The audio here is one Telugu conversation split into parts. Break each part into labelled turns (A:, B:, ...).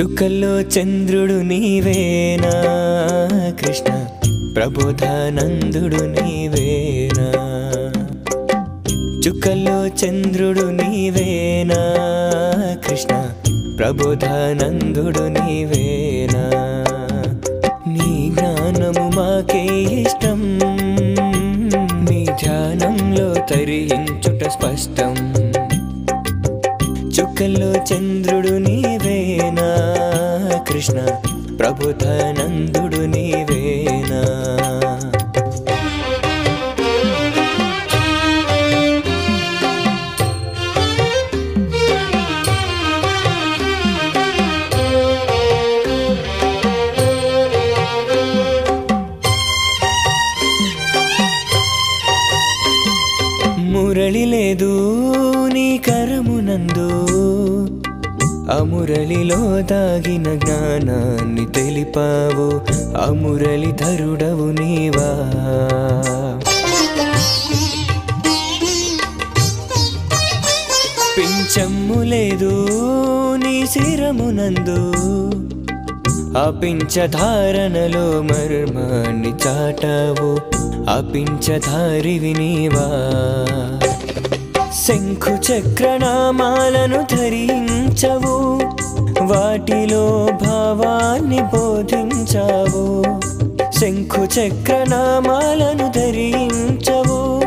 A: చుక్కల్లో చంద్రుడు నీవేనా? కృష్ణ ప్రబోధానందుడు నీవేనా? చుక్కల్లో చంద్రుడు నీవేనా? కృష్ణ ప్రబోధానందుడు నీవేనా? నీ జ్ఞానము మాకే ఇష్టం. నీ ధ్యానంలో తరించుట స్పష్టం. చుక్కల్లో చంద్రుడు కృష్ణ ప్రభుధనందుడు నీవేనా? మురళి లేదు నీ కరమునందు. అమురళిలో దాగిన జ్ఞానాన్ని తెలిపావు. అమురళి ధరుడవు నీవా. పించమ్ము లేదు నీ శిరమునందు అపించధారణలో మర్మాన్ని చాటావు. ఆ పించధారివి నీవా. శంఖు చక్రనామాలను ధరించవు. వాటిలో భావాన్ని బోధించావు. శంఖు చక్రనామాలను ధరించవు.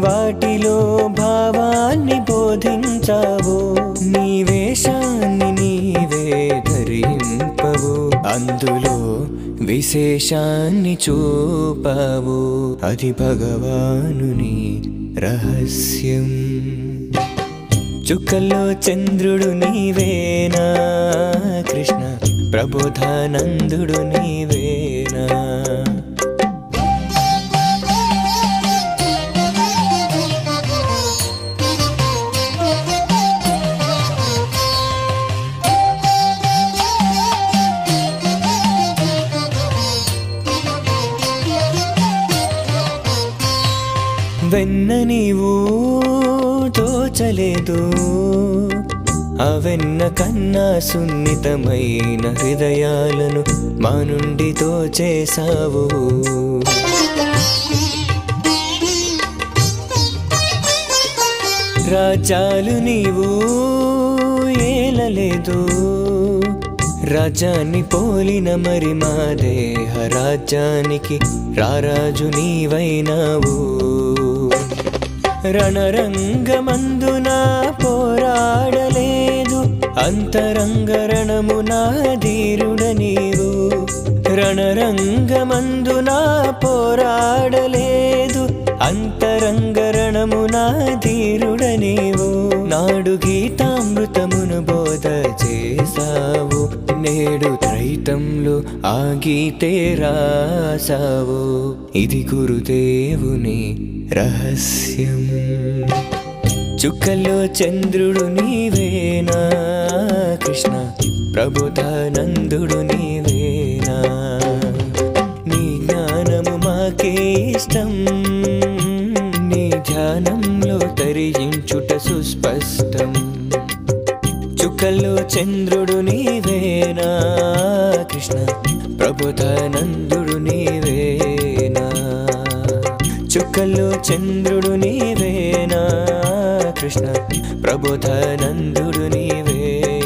A: వాటిలో భావాన్ని బోధించావు. నీ వేషాన్ని నీవే ధరింపవు. అందులో విశేషాన్ని చూపవు. అది భగవానుని రహస్యం. చుక్కల్లో చంద్రుడు నీవేనా? కృష్ణ ప్రబోధానందుడు నీవేనా? వెన్న నీవు తోచలేదు. అవెన్న కన్నా సున్నితమైన హృదయాలను మా నుండి తోచేశావు. రాజ్యాలు నీవు ఏలలేదు. రాజ్యాన్ని పోలిన మరి మా దేహ రాజ్యానికి రారాజు నీవైనావు. రణరంగమందున పోరాడలేదు. అంతరంగ రణమున ధీరుడ నీవు రణరంగమందున పోరాడలేదు. అంతరంగ రణమున ధీరుడ నీవు నాడు గీతామృతం జీవితంలో ఆగితే రాసావు ఇది గురుదేవుని రహస్యం. చుక్కల్లో చంద్రుడు నీవేనా కృష్ణ? ప్రభుతానందుడు నీవేనా? నీ జ్ఞానము మాకే ఇష్టం. నీ ధ్యానంలో తరించుట సుస్పష్టం. చుక్కల్లో చంద్రుడు నీ కృష్ణ ప్రభుధనందుడు నీవేనా? చుక్కల్లో చంద్రుడు నీవేనా? కృష్ణ ప్రభుధనందుడు నీవేనా?